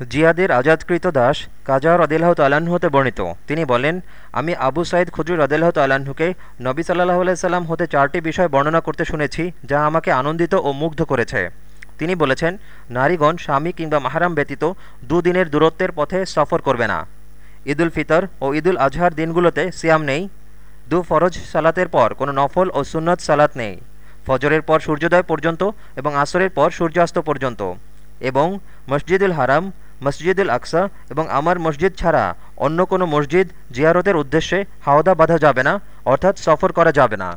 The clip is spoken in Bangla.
জিয়াদের আজাদকৃত দাস কাজা রদিল্লাহ তাল্লাহ্ন হতে বর্ণিত। তিনি বলেন, আমি আবু সাইদ খুজুর রদিল্লাহ তাল্লাহ্নকে নবী সাল্লাহ সাল্লাম হতে চারটি বিষয় বর্ণনা করতে শুনেছি, যা আমাকে আনন্দিত ও মুগ্ধ করেছে। তিনি বলেছেন, নারীগণ, স্বামী কিংবা মাহারাম ব্যতীত দুদিনের দূরত্বের পথে সফর করবে না। ঈদুল ফিতর ও ঈদুল আজহার দিনগুলোতে সিয়াম নেই। দু ফরজ সালাতের পর কোনো নফল ও সুন্নত সালাত নেই। ফজরের পর সূর্যোদয় পর্যন্ত এবং আসরের পর সূর্যাস্ত পর্যন্ত এবং মসজিদুল হারাম মসজিদুল আকসা এবং আমার মসজিদ ছাড়া অন্য কোনো মসজিদ জিয়ারতের উদ্দেশ্যে হাওদা বাঁধা যাবে না, অর্থাৎ সফর করা যাবে না।